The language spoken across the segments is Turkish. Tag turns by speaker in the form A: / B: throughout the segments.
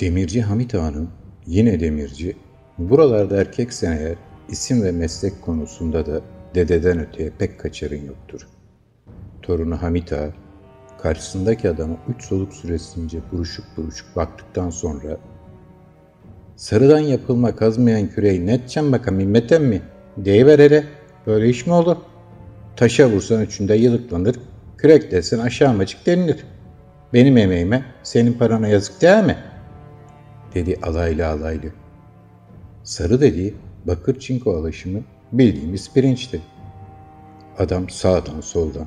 A: Demirci Hamit Ağa'nın, yine demirci, buralarda erkeksen eğer isim ve meslek konusunda da dededen öteye pek kaçarın yoktur. Torunu Hamit Ağa, karşısındaki adama üç soluk süresince buruşuk buruşuk baktıktan sonra Sarıdan yapılma kazmayan küreği ne edeceğim bakalım himmetem mi? Deyiver hele. Böyle iş mi olur? Taşa vursan üçünde yılıklanır, kürek desen aşağı macık denilir. Benim emeğime, senin parana yazık değil mi? Dedi alaylı alaylı. Sarı dediği bakır çinko alaşımı bildiğimiz pirinçti. Adam sağdan soldan,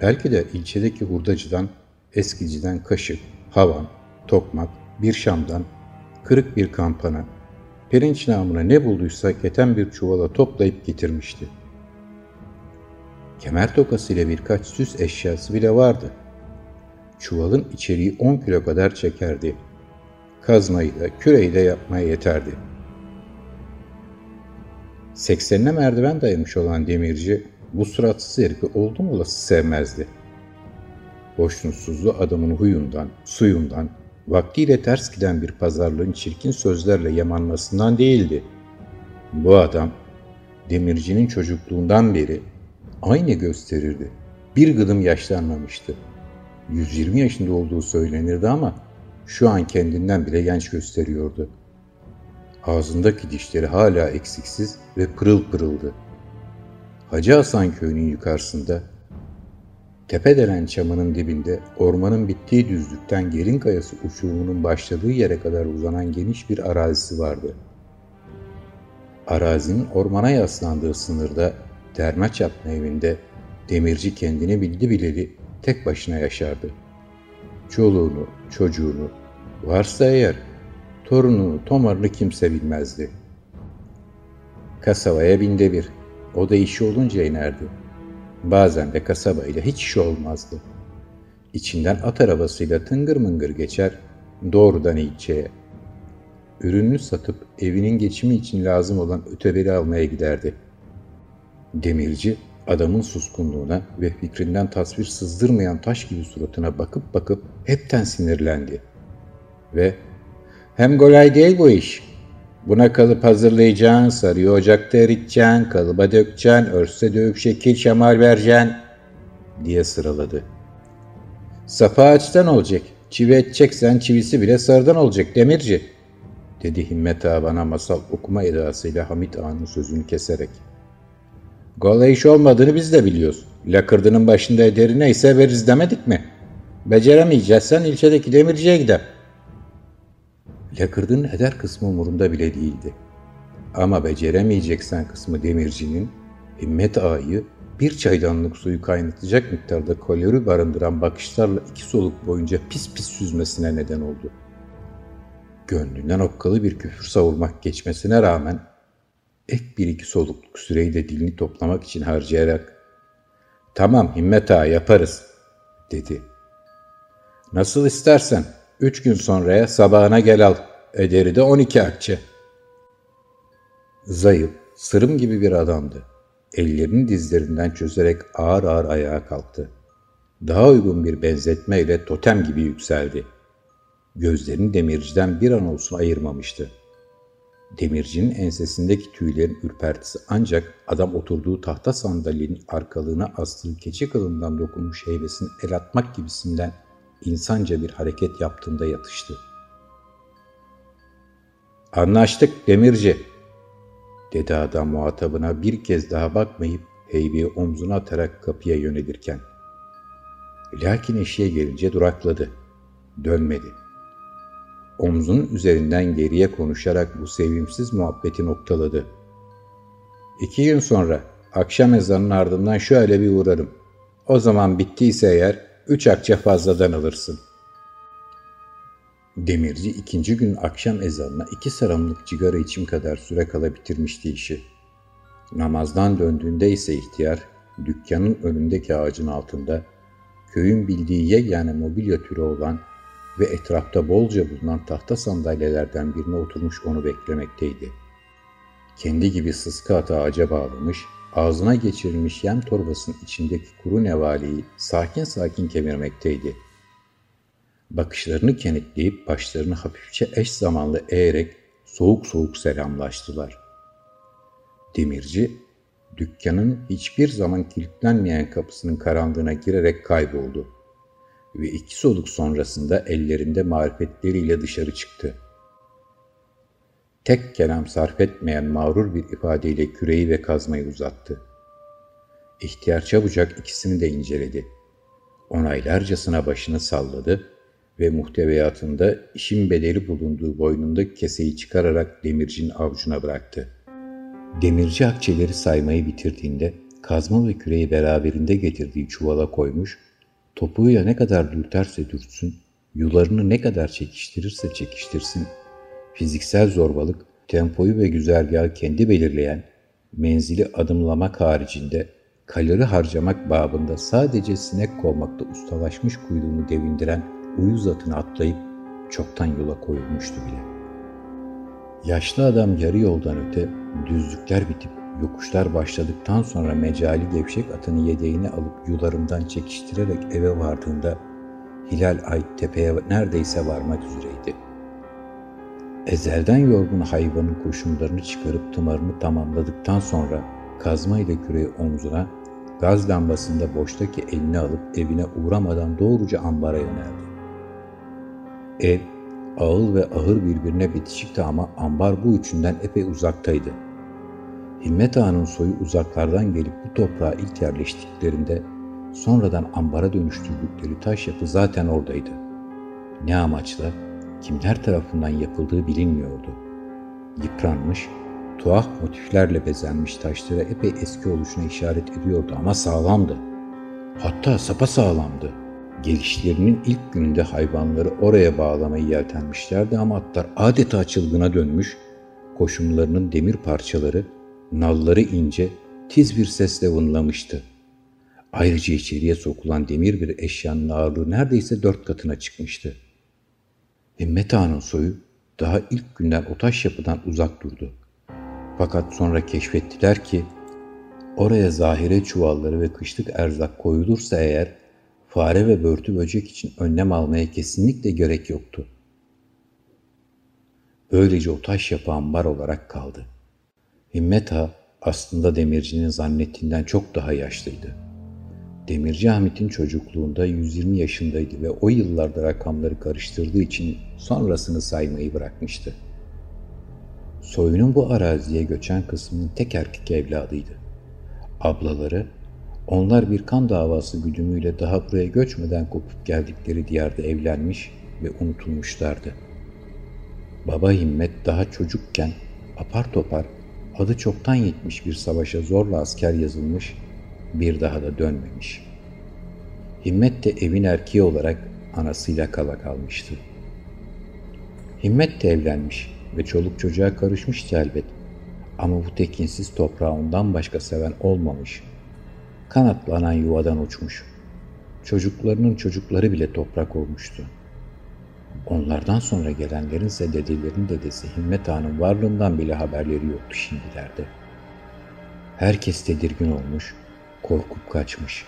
A: belki de ilçedeki hurdacıdan, eskiciden kaşık, havan, tokmak, bir şamdan, kırık bir kampana, pirinç namına ne bulduysa keten bir çuvala toplayıp getirmişti. Kemer tokası ile birkaç süs eşyası bile vardı. Çuvalın içeriği 10 kilo kadar çekerdi. Kazmayı da küreyi de yapmaya yeterdi. Seksenine merdiven dayamış olan demirci bu suratsız herifi oldum olası sevmezdi. Boşnutsuzlu adamın huyundan, suyundan, vaktiyle ters giden bir pazarlığın çirkin sözlerle yamanmasından değildi. Bu adam, demircinin çocukluğundan beri aynı gösterirdi. Bir gıdım yaşlanmamıştı. 120 yaşında olduğu söylenirdi ama şu an kendinden bile genç gösteriyordu. Ağzındaki dişleri hala eksiksiz ve pırıl pırıldı. Hacı Hasan köyünün yukarısında, Tepedelen çamının dibinde ormanın bittiği düzlükten Gelin Kayası uçurumunun başladığı yere kadar uzanan geniş bir arazisi vardı. Arazinin ormana yaslandığı sınırda Dermaçap evinde demirci kendini bildi bileli tek başına yaşardı. Çoluğunu, çocuğunu, varsa eğer torununu, tomarını kimse bilmezdi. Kasabaya binde bir, o da işi olunca inerdi. Bazen de kasabayla hiç işi olmazdı. İçinden at arabasıyla tıngır mıngır geçer, doğrudan ilçeye. Ürününü satıp evinin geçimi için lazım olan öteberi almaya giderdi. Demirci adamın suskunluğuna ve fikrinden tasvir sızdırmayan taş gibi suratına bakıp bakıp hepten sinirlendi. Ve hem kolay değil bu iş. Buna kalıp hazırlayacaksın, sarıyı ocakta eriteceksin, kalıba dökeceksin, örse dövüp şekil şemal vereceksin diye sıraladı. Safa ağaçtan olacak, çivi edeceksen çivisi bile sarıdan olacak demirci dedi Himmet Ağa bana masal okuma edasıyla Hamit Ağa'nın sözünü keserek. Kolay iş olmadığını biz de biliyoruz. Lakırdının başında ederi neyse veririz demedik mi? Beceremeyeceksen ilçedeki demirciye gider. Lakırdının eder kısmı umurunda bile değildi. Ama beceremeyeceksen kısmı demircinin Himmet Ağa'yı bir çaydanlık suyu kaynatacak miktarda kalori barındıran bakışlarla iki soluk boyunca pis pis süzmesine neden oldu. Gönlünden okkalı bir küfür savurmak geçmesine rağmen ek bir iki solukluk süreyi de dilini toplamak için harcayarak ''Tamam Himmet Ağa yaparız'' dedi. ''Nasıl istersen üç gün sonraya sabahına gel al. Ederi de on iki akçe.'' Zayıf, sırım gibi bir adamdı. Ellerini dizlerinden çözerek ağır ağır ayağa kalktı. Daha uygun bir benzetmeyle totem gibi yükseldi. Gözlerini demirciden bir an olsun ayırmamıştı. Demircinin ensesindeki tüylerin ürpertisi ancak adam oturduğu tahta sandalyenin arkalığına astığı keçi kılından dokunmuş heybesini el atmak gibisinden insanca bir hareket yaptığında yatıştı. Anlaştık demirci, dedi adam muhatabına bir kez daha bakmayıp heybeyi omzuna atarak kapıya yönelirken. Lakin eşiğe gelince durakladı. Dönmedi. Omzunun üzerinden geriye konuşarak bu sevimsiz muhabbeti noktaladı. İki gün sonra akşam ezanının ardından şöyle bir uğrarım. O zaman bittiyse eğer üç akçe fazladan alırsın. Demirci ikinci gün akşam ezanına iki sarımlık cigara içim kadar süre kala bitirmişti işi. Namazdan döndüğünde ise ihtiyar, dükkanın önündeki ağacın altında, köyün bildiği yegane mobilya türü olan ve etrafta bolca bulunan tahta sandalyelerden birine oturmuş onu beklemekteydi. Kendi gibi sıska ata ağaca bağlamış, ağzına geçirilmiş yem torbasının içindeki kuru nevaleyi sakin sakin kemirmekteydi. Bakışlarını kenetleyip başlarını hafifçe eş zamanlı eğerek soğuk soğuk selamlaştılar. Demirci, dükkanın hiçbir zaman kilitlenmeyen kapısının karanlığına girerek kayboldu ve iki soluk sonrasında ellerinde marifetleriyle dışarı çıktı. Tek kelam sarf etmeyen mağrur bir ifadeyle küreği ve kazmayı uzattı. İhtiyar çabucak ikisini de inceledi. Onaylarcasına başını salladı ve muhteviyatında işin bedeli bulunduğu boynundaki keseyi çıkararak demircinin avucuna bıraktı. Demirci akçeleri saymayı bitirdiğinde kazma ve küreği beraberinde getirdiği çuvala koymuş, topuğuyla ne kadar dürterse dürtsün, yularını ne kadar çekiştirirse çekiştirsin, fiziksel zorbalık, tempoyu ve güzergahı kendi belirleyen, menzili adımlamak haricinde kalori harcamak babında sadece sinek kovmakta ustalaşmış kuyruğunu devindiren uyuz atını atlayıp çoktan yola koyulmuştu bile. Yaşlı adam yarı yoldan öte düzlükler bitip yokuşlar başladıktan sonra mecali gevşek atını yedeğine alıp yularından çekiştirerek eve vardığında Hilal Ay tepeye neredeyse varmak üzereydi. Ezelden yorgun hayvanın koşumlarını çıkarıp tımarını tamamladıktan sonra kazma ile küreği omzuna, gaz lambasında boştaki elini alıp evine uğramadan doğruca ambara yöneldi. Ev, ağıl ve ahır birbirine bitişikti ama ambar bu üçünden epey uzaktaydı. Himmet Ağa'nın soyu uzaklardan gelip bu toprağa ilk yerleştiklerinde sonradan ambara dönüştürdükleri taş yapı zaten oradaydı. Ne amaçla, kimler tarafından yapıldığı bilinmiyordu. Yıpranmış, tuhaf motiflerle bezenmiş taşlara epey eski oluşuna işaret ediyordu ama sağlamdı. Hatta sapa sağlamdı. Gelişlerinin ilk gününde hayvanları oraya bağlamayı yeltenmişlerdi ama atlar adeta çılgına dönmüş, koşumlarının demir parçaları, nalları ince, tiz bir sesle vınlamıştı. Ayrıca içeriye sokulan demir bir eşyanın ağırlığı neredeyse dört katına çıkmıştı. Himmet Ağa'nın soyu daha ilk günden o taş yapıdan uzak durdu. Fakat sonra keşfettiler ki oraya zahire çuvalları ve kışlık erzak koyulursa eğer fare ve börtü böcek için önlem almaya kesinlikle gerek yoktu. Böylece o taş yapı ambar olarak kaldı. Himmet Ağa aslında demircinin zannettiğinden çok daha yaşlıydı. Demirci Hamit'in çocukluğunda 120 yaşındaydı ve o yıllarda rakamları karıştırdığı için sonrasını saymayı bırakmıştı. Soyunun bu araziye göçen kısmının tek erkek evladıydı. Ablaları, onlar bir kan davası güdümüyle daha buraya göçmeden kopup geldikleri diyarda evlenmiş ve unutulmuşlardı. Baba Himmet daha çocukken apar topar adı çoktan yetmiş bir savaşa zorla asker yazılmış, bir daha da dönmemiş. Himmet de evin erkeği olarak anasıyla kala kalmıştı. Himmet de evlenmiş ve çoluk çocuğa karışmıştı elbet. Ama bu tekinsiz toprağı ondan başka seven olmamış. Kanatlanan yuvadan uçmuş. Çocuklarının çocukları bile toprak olmuştu. Onlardan sonra gelenlerin ise dedelerin dedesi Himmet Ağa'nın varlığından bile haberleri yoktu şimdilerde. Herkes tedirgin olmuş, korkup kaçmış.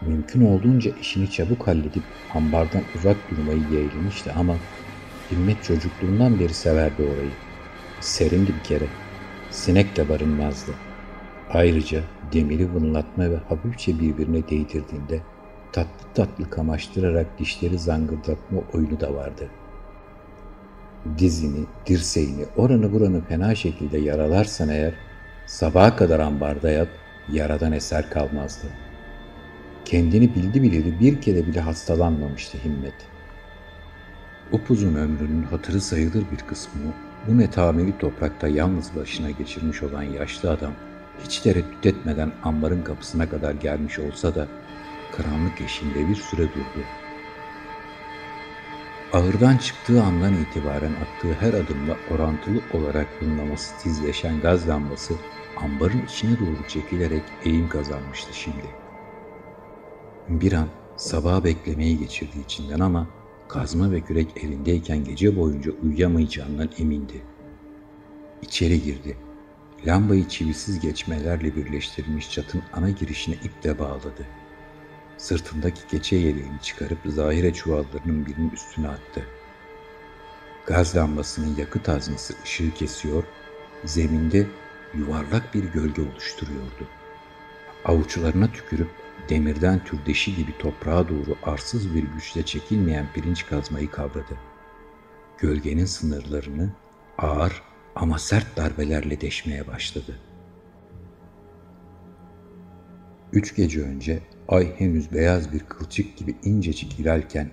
A: Mümkün olduğunca işini çabuk halledip ambardan uzak durmayı yeğlemişti ama Himmet çocukluğundan beri severdi orayı. Serindi bir kere. Sinek de barınmazdı. Ayrıca demiri vınlatma ve hafifçe birbirine değdirdiğinde tatlı tatlı kamaştırarak dişleri zangırdatma oyunu da vardı. Dizini, dirseğini, oranı buranı fena şekilde yaralarsan eğer sabaha kadar ambarda yat, yaradan eser kalmazdı. Kendini bildi bileli bir kere bile hastalanmamıştı Himmet.'' Upuzun ömrünün hatırı sayılır bir kısmını bu netameli toprakta yalnız başına geçirmiş olan yaşlı adam hiç tereddüt etmeden ambarın kapısına kadar gelmiş olsa da karanlık eşiğinde bir süre durdu. Ağırdan çıktığı andan itibaren attığı her adımla orantılı olarak hınlaması tizleşen gaz lambası ambarın içine doğru çekilerek eğim kazanmıştı şimdi. Bir an sabaha beklemeyi geçirdi içinden ama kazma ve kürek elindeyken gece boyunca uyuyamayacağından emindi. İçeri girdi. Lambayı çivisiz geçmelerle birleştirilmiş çatın ana girişine iple bağladı. Sırtındaki keçe yeleğini çıkarıp zahire çuvallarının birinin üstüne attı. Gaz lambasının yakıt haznesi ışığı kesiyor, zeminde yuvarlak bir gölge oluşturuyordu. Avuçlarına tükürüp demirden türdeşi gibi toprağa doğru arsız bir güçle çekilmeyen pirinç kazmayı kavradı. Gölgenin sınırlarını ağır ama sert darbelerle deşmeye başladı. Üç gece önce ay henüz beyaz bir kılçık gibi incecik ilerken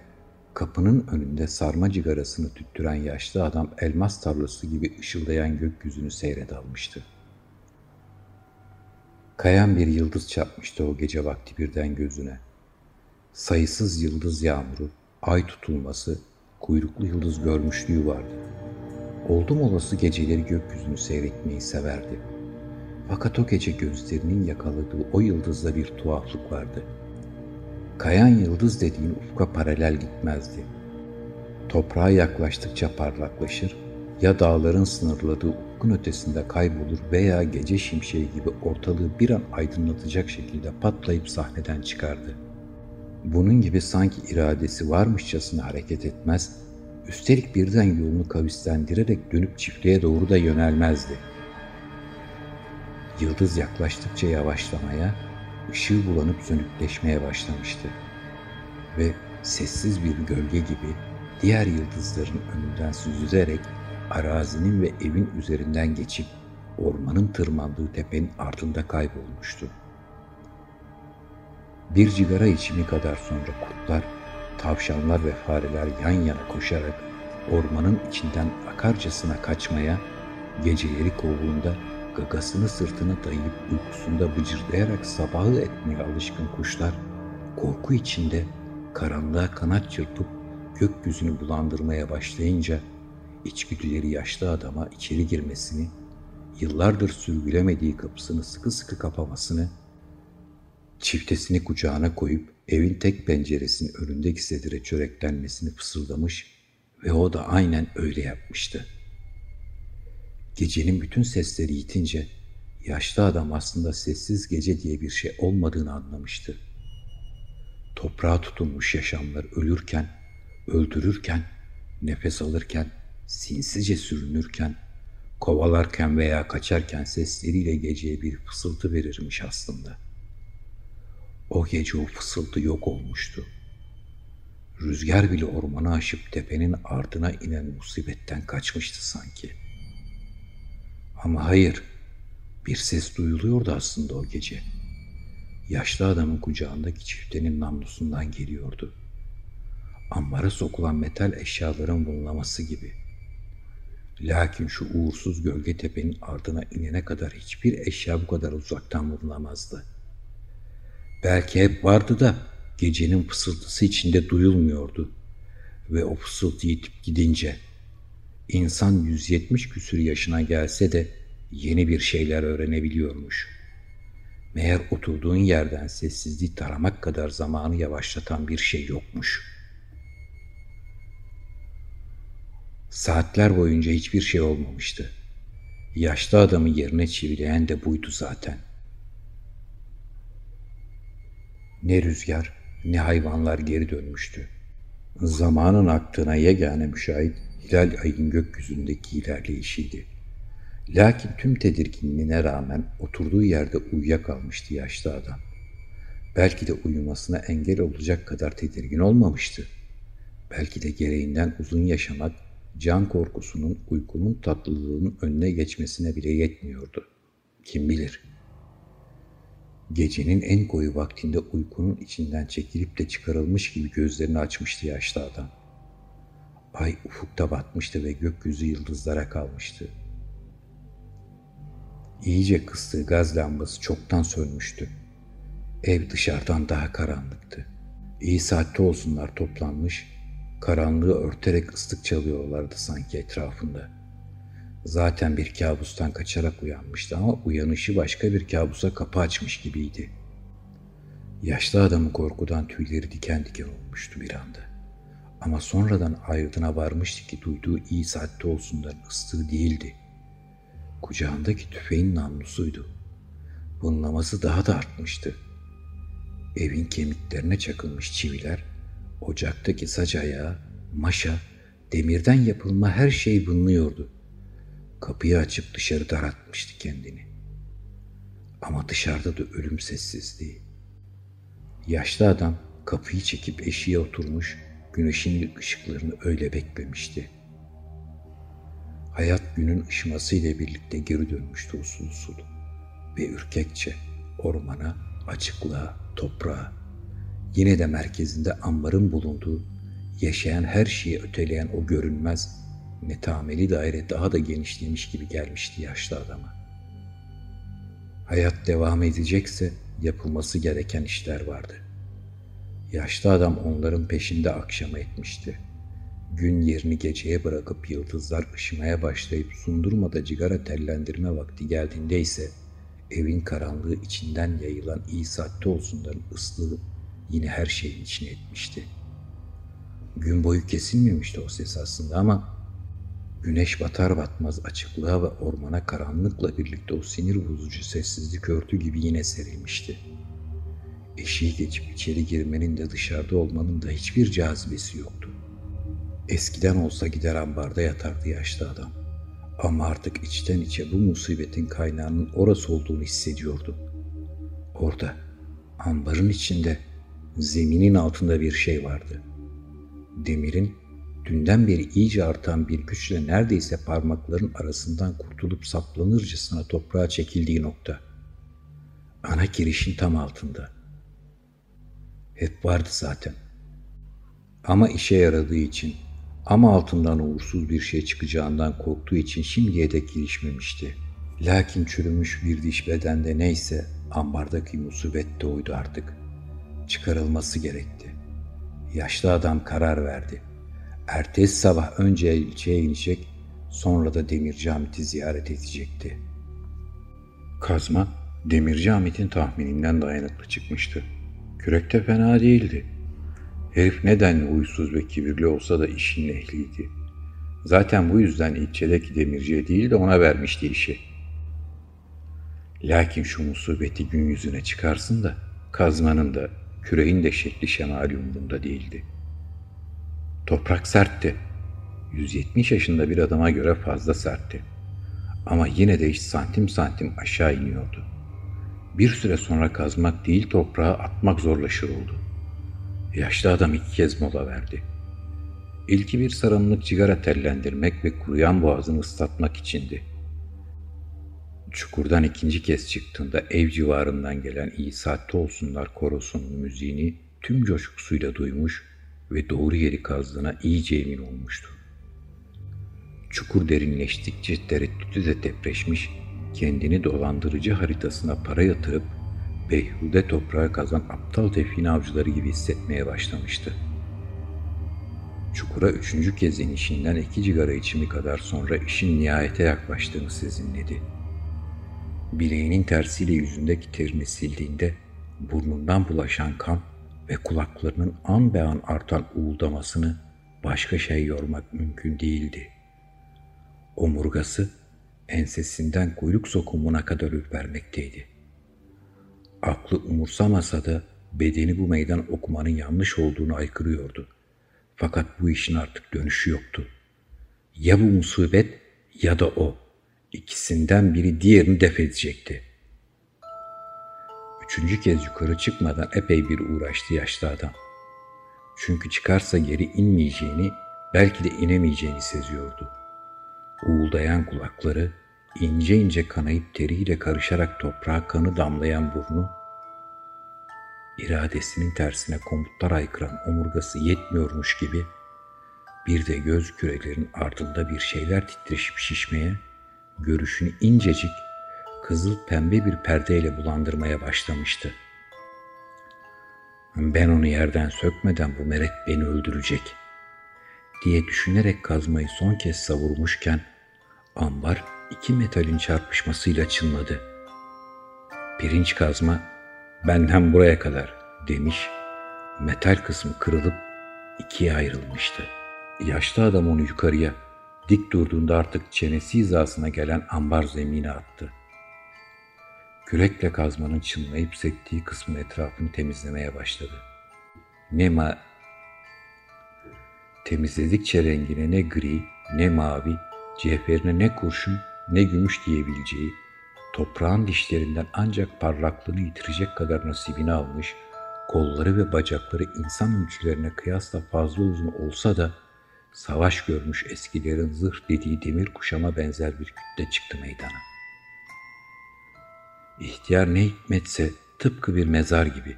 A: kapının önünde sarma cigarasını tüttüren yaşlı adam elmas tarlası gibi ışıldayan gökyüzünü seyrede almıştı. Kayan bir yıldız çarpmıştı o gece vakti birden gözüne. Sayısız yıldız yağmuru, ay tutulması, kuyruklu yıldız görmüşlüğü vardı. Oldum olası geceleri gökyüzünü seyretmeyi severdi. Fakat o gece gözlerinin yakaladığı o yıldızda bir tuhaflık vardı. Kayan yıldız dediğin ufka paralel gitmezdi. Toprağa yaklaştıkça parlaklaşır, ya dağların sınırladığı ufkun ötesinde kaybolur veya gece şimşeği gibi ortalığı bir an aydınlatacak şekilde patlayıp sahneden çıkardı. Bunun gibi sanki iradesi varmışçasına hareket etmez, üstelik birden yolunu kavislendirerek dönüp çiftliğe doğru da yönelmezdi. Yıldız yaklaştıkça yavaşlamaya, ışığı bulanıp sönükleşmeye başlamıştı. Ve sessiz bir gölge gibi diğer yıldızların önünden süzülerek arazinin ve evin üzerinden geçip ormanın tırmandığı tepenin ardında kaybolmuştu. Bir cigara içimi kadar sonra kurtlar, tavşanlar ve fareler yan yana koşarak ormanın içinden akarcasına kaçmaya, geceleri kovduğunda gagasını sırtına dayayıp uykusunda bıcırdayarak sabahı etmeye alışkın kuşlar, korku içinde karanlığa kanat çırpıp gökyüzünü bulandırmaya başlayınca içgüdüleri yaşlı adama içeri girmesini, yıllardır sürgülemediği kapısını sıkı sıkı kapamasını, çiftesini kucağına koyup evin tek penceresinin önündeki sedire çöreklenmesini fısıldamış ve o da aynen öyle yapmıştı. Gecenin bütün sesleri yitince yaşlı adam aslında sessiz gece diye bir şey olmadığını anlamıştı. Toprağa tutunmuş yaşamlar ölürken, öldürürken, nefes alırken sinsice sürünürken, kovalarken veya kaçarken sesleriyle geceye bir fısıltı verirmiş aslında. O gece o fısıltı yok olmuştu. Rüzgar bile ormanı aşıp tepenin ardına inen musibetten kaçmıştı sanki. Ama hayır, bir ses duyuluyordu aslında o gece. Yaşlı adamın kucağındaki çiftenin namlusundan geliyordu. Ambara sokulan metal eşyaların vınlaması gibi.'' Lakin şu uğursuz gölge tepenin ardına inene kadar hiçbir eşya bu kadar uzaktan vurulamazdı. Belki hep vardı da gecenin fısıltısı içinde duyulmuyordu. Ve o fısıltı yitip gidince insan 170 küsür yaşına gelse de yeni bir şeyler öğrenebiliyormuş. Meğer oturduğun yerden sessizliği taramak kadar zamanı yavaşlatan bir şey yokmuş.'' Saatler boyunca hiçbir şey olmamıştı. Yaşlı adamı yerine çivileyen de buydu zaten. Ne rüzgar ne hayvanlar geri dönmüştü. Zamanın aktığına yegane müşahit hilal ayın gökyüzündeki ilerleyişiydi. Lakin tüm tedirginliğine rağmen oturduğu yerde uyuyakalmıştı yaşlı adam. Belki de uyumasına engel olacak kadar tedirgin olmamıştı. Belki de gereğinden uzun yaşamak can korkusunun uykunun tatlılığının önüne geçmesine bile yetmiyordu. Kim bilir? Gecenin en koyu vaktinde uykunun içinden çekilip de çıkarılmış gibi gözlerini açmıştı yaşlı adam. Ay ufukta batmıştı ve gökyüzü yıldızlara kalmıştı. İyice kıstığı gaz lambası çoktan sönmüştü. Ev dışarıdan daha karanlıktı. İyi saatte olsunlar toplanmış, Karanlığı örterek ıslık çalıyorlardı sanki etrafında. Zaten bir kabustan kaçarak uyanmıştı ama uyanışı başka bir kabusa kapı açmış gibiydi. Yaşlı adamın korkudan tüyleri diken diken olmuştu bir anda. Ama sonradan ayrıdına varmıştı ki duyduğu iyi saatte olsundan ıslığı değildi. Kucağındaki tüfeğin namlusuydu. Bunlaması daha da artmıştı. Evin kemiklerine çakılmış çiviler, ocaktaki saç ayağı, maşa, demirden yapılma her şey bınlıyordu. Kapıyı açıp dışarı daratmıştı kendini. Ama dışarıda da ölüm sessizliği. Yaşlı adam kapıyı çekip eşiğe oturmuş, güneşin ışıklarını öyle beklemişti. Hayat günün ışımasıyla birlikte geri dönmüştü usul usul ve ürkekçe ormana, açıklığa, toprağa, yine de merkezinde ambarın bulunduğu, yaşayan her şeyi öteleyen o görünmez, netameli daire daha da genişlemiş gibi gelmişti yaşlı adama. Hayat devam edecekse yapılması gereken işler vardı. Yaşlı adam onların peşinde akşama etmişti. Gün yerini geceye bırakıp yıldızlar ışımaya başlayıp sundurmada cigara tellendirme vakti geldiğinde ise evin karanlığı içinden yayılan iyi saatte olsunların ıslığı yine her şeyin içine etmişti. Gün boyu kesilmemişti o ses aslında ama güneş batar batmaz açıklığa ve ormana karanlıkla birlikte o sinir bozucu sessizlik örtü gibi yine serilmişti. Eşiği geçip içeri girmenin de dışarıda olmanın da hiçbir cazibesi yoktu. Eskiden olsa gider ambarda yatardı yaşlı adam. Ama artık içten içe bu musibetin kaynağının orası olduğunu hissediyordu. Orada, ambarın içinde, zeminin altında bir şey vardı. Demirin, dünden beri iyice artan bir güçle neredeyse parmakların arasından kurtulup saplanırcasına toprağa çekildiği nokta. Ana girişin tam altında. Hep vardı zaten. Ama işe yaradığı için ama altından uğursuz bir şey çıkacağından korktuğu için şimdiye dek girişmemişti. Lakin çürümüş bir diş bedende neyse ambardaki musibet de oydu artık. Çıkarılması gerekti. Yaşlı adam karar verdi. Ertesi sabah önce ilçeye inecek, sonra da Demirci Hamit'i ziyaret edecekti. Kazma, Demirci Hamit'in tahmininden dayanıklı çıkmıştı. Kürek de fena değildi. Herif nedenli huysuz ve kibirli olsa da işin ehliydi. Zaten bu yüzden ilçedeki demirciye değil de ona vermişti işi. Lakin şu musibeti gün yüzüne çıkarsın da kazmanın da küreğin de şekli şemali umrunda değildi. Toprak sertti. 170 yaşında bir adama göre fazla sertti. Ama yine de hiç santim santim aşağı iniyordu. Bir süre sonra kazmak değil toprağa atmak zorlaşır oldu. Yaşlı adam iki kez mola verdi. İlki bir sarımlık cigara tellendirmek ve kuruyan boğazını ıslatmak içindi. Çukurdan ikinci kez çıktığında ev civarından gelen iyi saatte olsunlar korosunun müziğini tüm coşkusuyla duymuş ve doğru yeri kazdığına iyice emin olmuştu. Çukur derinleştikçe tereddütü de depreşmiş, kendini dolandırıcı haritasına para yatırıp beyhude toprağa kazan aptal define avcıları gibi hissetmeye başlamıştı. Çukura üçüncü kez inişinden iki cigara içimi kadar sonra işin nihayete yaklaştığını sezinledi. Bileğinin tersiyle yüzündeki terini sildiğinde burnundan bulaşan kan ve kulaklarının an be an artan uğuldamasını başka şey yormak mümkün değildi. Omurgası ensesinden kuyruk sokumuna kadar ürpermekteydi. Aklı umursamasa da bedeni bu meydan okumanın yanlış olduğunu aykırıyordu. Fakat bu işin artık dönüşü yoktu. Ya bu musibet ya da o. İkisinden biri diğerini def edecekti. Üçüncü kez yukarı çıkmadan epey bir uğraştı yaşlı adam. Çünkü çıkarsa geri inmeyeceğini, belki de inemeyeceğini seziyordu. Uğuldayan kulakları, ince ince kanayıp teriyle karışarak toprağa kanı damlayan burnu, iradesinin tersine komutlar aykıran omurgası yetmiyormuş gibi bir de göz kürelerin ardında bir şeyler titreşip şişmeye, görüşünü incecik, kızıl pembe bir perdeyle bulandırmaya başlamıştı. Ben onu yerden sökmeden bu meret beni öldürecek diye düşünerek kazmayı son kez savurmuşken ambar iki metalin çarpışmasıyla çınladı. Pirinç kazma benden buraya kadar demiş, metal kısmı kırılıp ikiye ayrılmıştı. Yaşlı adam onu yukarıya, dik durduğunda artık çenesi hizasına gelen ambar zemine attı. Kürekle kazmanın çınlayıp sektiği kısmın etrafını temizlemeye başladı. Ne ma temizledikçe rengine ne gri, ne mavi, cevherine ne kurşun, ne gümüş diyebileceği, toprağın dişlerinden ancak parlaklığını yitirecek kadar nasibini almış, kolları ve bacakları insan ölçülerine kıyasla fazla uzun olsa da savaş görmüş eskilerin zırh dediği demir kuşama benzer bir kütle çıktı meydana. İhtiyar ne hikmetse tıpkı bir mezar gibi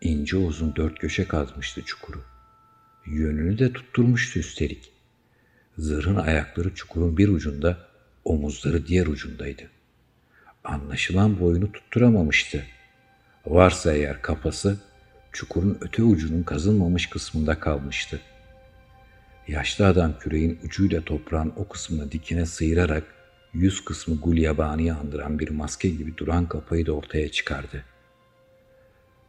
A: ince uzun dört köşe kazmıştı çukuru. Yönünü de tutturmuştu üstelik. Zırhın ayakları çukurun bir ucunda, omuzları diğer ucundaydı. Anlaşılan boyunu tutturamamıştı. Varsa eğer kafası çukurun öte ucunun kazılmamış kısmında kalmıştı. Yaşlı adam küreğin ucuyla toprağın o kısmını dikine sıyırarak yüz kısmı gulyabaniyi andıran bir maske gibi duran kafayı da ortaya çıkardı.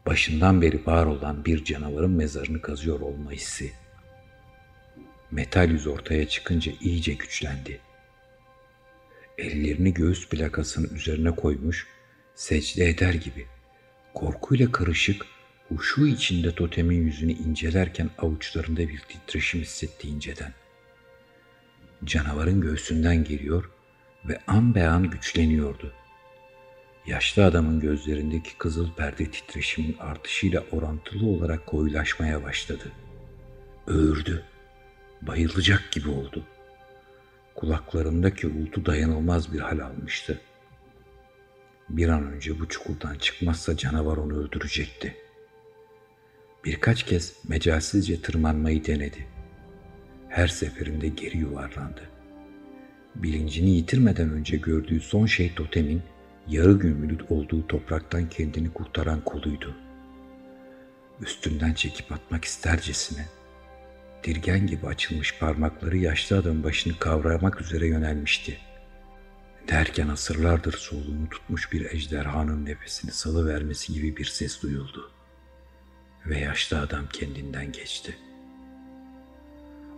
A: Başından beri var olan bir canavarın mezarını kazıyor olma hissi. Metal yüz ortaya çıkınca iyice güçlendi. Ellerini göğüs plakasının üzerine koymuş, secde eder gibi, korkuyla karışık, huşu içinde totemin yüzünü incelerken avuçlarında bir titreşim hissetti inceden. Canavarın göğsünden geliyor ve an be an güçleniyordu. Yaşlı adamın gözlerindeki kızıl perde titreşimin artışıyla orantılı olarak koyulaşmaya başladı. Öğürdü. Bayılacak gibi oldu. Kulaklarındaki uğultu dayanılmaz bir hal almıştı. Bir an önce bu çukurdan çıkmazsa canavar onu öldürecekti. Birkaç kez mecalsizce tırmanmayı denedi. Her seferinde geri yuvarlandı. Bilincini yitirmeden önce gördüğü son şey totemin yarı gömülü olduğu topraktan kendini kurtaran koluydu. Üstünden çekip atmak istercesine dirgen gibi açılmış parmakları yaşlı adam başını kavramak üzere yönelmişti. Derken asırlardır soluğunu tutmuş bir ejderhanın nefesini salıvermesi gibi bir ses duyuldu. Ve yaşlı adam kendinden geçti.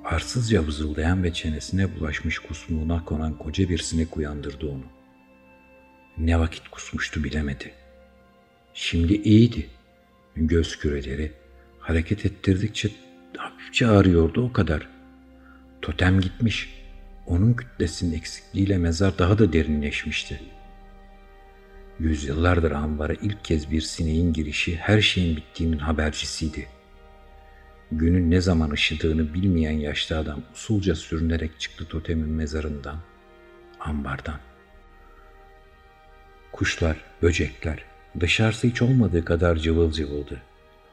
A: Arsızca vızıldayan ve çenesine bulaşmış kusmuğuna konan koca bir sinek uyandırdı onu. Ne vakit kusmuştu bilemedi. Şimdi iyiydi. Göz küreleri hareket ettirdikçe hafifçe ağrıyordu o kadar. Totem gitmiş. Onun kütlesinin eksikliğiyle mezar daha da derinleşmişti. Yüzyıllardır ambara ilk kez bir sineğin girişi her şeyin bittiğinin habercisiydi. Günün ne zaman ışıdığını bilmeyen yaşlı adam usulca sürünerek çıktı totemin mezarından, ambardan. Kuşlar, böcekler, dışarısı hiç olmadığı kadar cıvıl cıvıldı.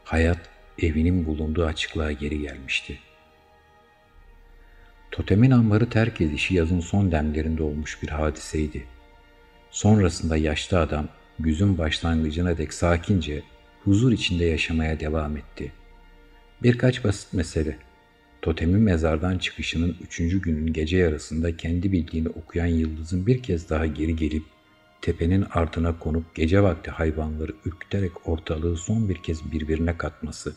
A: Hayat evinin bulunduğu açıklığa geri gelmişti. Totemin ambarı terk edişi yazın son demlerinde olmuş bir hadiseydi. Sonrasında yaşlı adam güzün başlangıcına dek sakince, huzur içinde yaşamaya devam etti. Birkaç basit mesele. Totemin mezardan çıkışının üçüncü günün gece yarısında kendi bildiğini okuyan yıldızın bir kez daha geri gelip tepenin ardına konup gece vakti hayvanları ürküterek ortalığı son bir kez birbirine katması.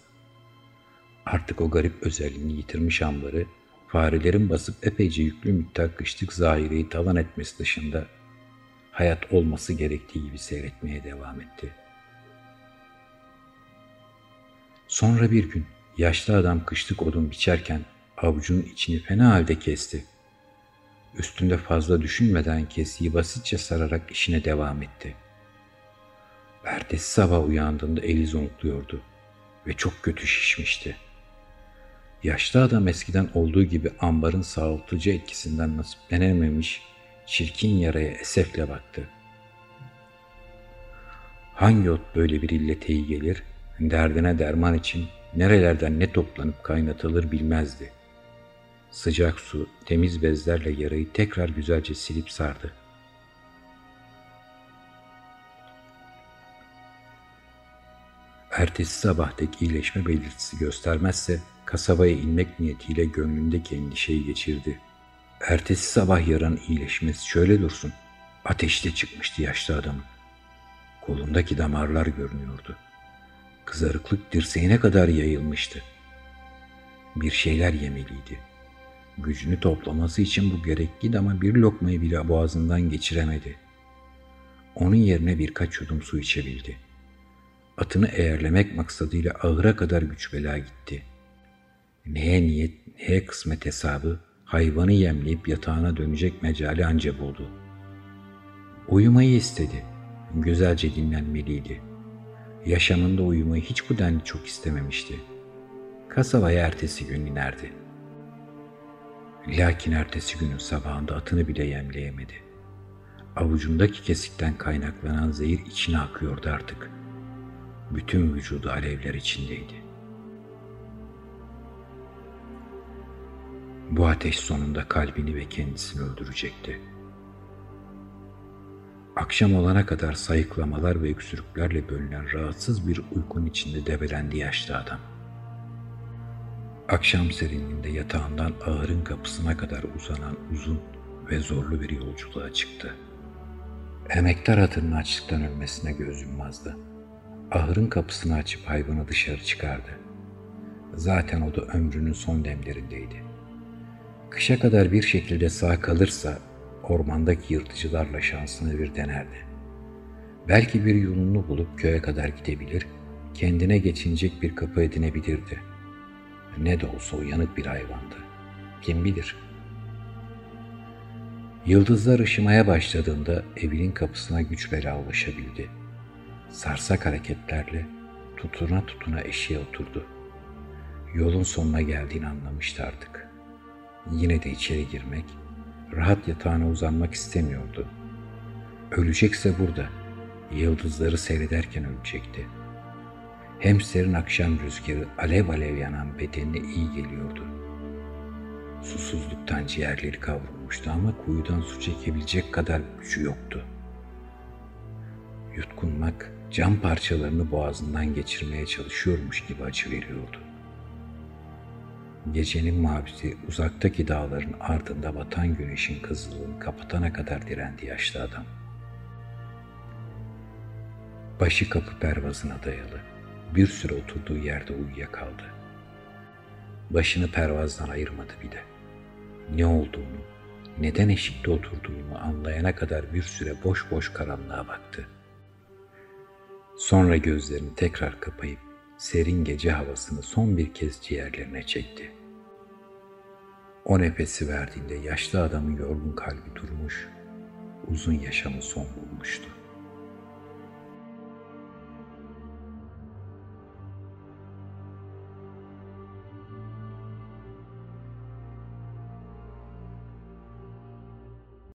A: Artık o garip özelliğini yitirmiş ambarı, farelerin basıp epeyce yüklü miktar kışlık zahireyi tavan etmesi dışında hayat olması gerektiği gibi seyretmeye devam etti. Sonra bir gün yaşlı adam kışlık odun biçerken avucunun içini fena halde kesti. Üstünde fazla düşünmeden kesiyi basitçe sararak işine devam etti. Ertesi sabah uyandığında eli zonkluyordu ve çok kötü şişmişti. Yaşlı adam eskiden olduğu gibi ambarın sağaltıcı etkisinden nasiplenememiş çirkin yaraya esefle baktı. Hangi ot böyle bir illete iyi gelir, derdine derman için nerelerden ne toplanıp kaynatılır bilmezdi. Sıcak su, temiz bezlerle yarayı tekrar güzelce silip sardı. Ertesi sabah tek iyileşme belirtisi göstermezse kasabaya inmek niyetiyle gönlündeki endişeyi geçirdi. Ertesi sabah yaran iyileşmesi şöyle dursun. Ateşte çıkmıştı yaşlı adamın. Kolundaki damarlar görünüyordu. Kızarıklık dirseğine kadar yayılmıştı. Bir şeyler yemeliydi. Gücünü toplaması için bu gerekliydi ama bir lokmayı bile boğazından geçiremedi. Onun yerine birkaç yudum su içebildi. Atını eğerlemek maksadıyla ahıra kadar güç bela gitti. Neye niyet, neye kısmet hesabı, hayvanı yemleyip yatağına dönecek mecali anca buldu. Uyumayı istedi. Güzelce dinlenmeliydi. Yaşamında uyumayı hiç bu denli çok istememişti. Kasabaya ertesi gün inerdi. Lakin ertesi günün sabahında atını bile yemleyemedi. Avucundaki kesikten kaynaklanan zehir içine akıyordu artık. Bütün vücudu alevler içindeydi. Bu ateş sonunda kalbini ve kendisini öldürecekti. Akşam olana kadar sayıklamalar ve öksürüklerle bölünen rahatsız bir uykunun içinde debelendi yaşlı adam. Akşam serinliğinde yatağından ahırın kapısına kadar uzanan uzun ve zorlu bir yolculuğa çıktı. Emektar atının açlıktan ölmesine göz yummazdı. Ahırın kapısını açıp hayvanı dışarı çıkardı. Zaten o da ömrünün son demlerindeydi. Kışa kadar bir şekilde sağ kalırsa ormandaki yırtıcılarla şansını bir denerdi. Belki bir yolunu bulup köye kadar gidebilir, kendine geçinecek bir kapı edinebilirdi. Ne de olsa uyanık bir hayvandı. Kim bilir? Yıldızlar ışımaya başladığında evinin kapısına güç bela ulaşabildi. Sarsak hareketlerle tutuna tutuna eşiğe oturdu. Yolun sonuna geldiğini anlamıştı artık. Yine de içeri girmek, rahat yatağına uzanmak istemiyordu. Ölecekse burada, yıldızları seyrederken ölecekti. Hem serin akşam rüzgarı alev alev yanan bedenine iyi geliyordu. Susuzluktan ciğerleri kavrulmuştu ama kuyudan su çekebilecek kadar gücü yoktu. Yutkunmak cam parçalarını boğazından geçirmeye çalışıyormuş gibi acı veriyordu. Gecenin mavisi uzaktaki dağların ardında batan güneşin kızılığını kapatana kadar direndi yaşlı adam. Başı kapı pervazına dayalı. Bir süre oturduğu yerde uyuyakaldı. Başını pervazdan ayırmadı bile. Ne olduğunu, neden eşikte oturduğunu anlayana kadar bir süre boş boş karanlığa baktı. Sonra gözlerini tekrar kapayıp serin gece havasını son bir kez ciğerlerine çekti. O nefesi verdiğinde yaşlı adamın yorgun kalbi durmuş, uzun yaşamı son bulmuştu.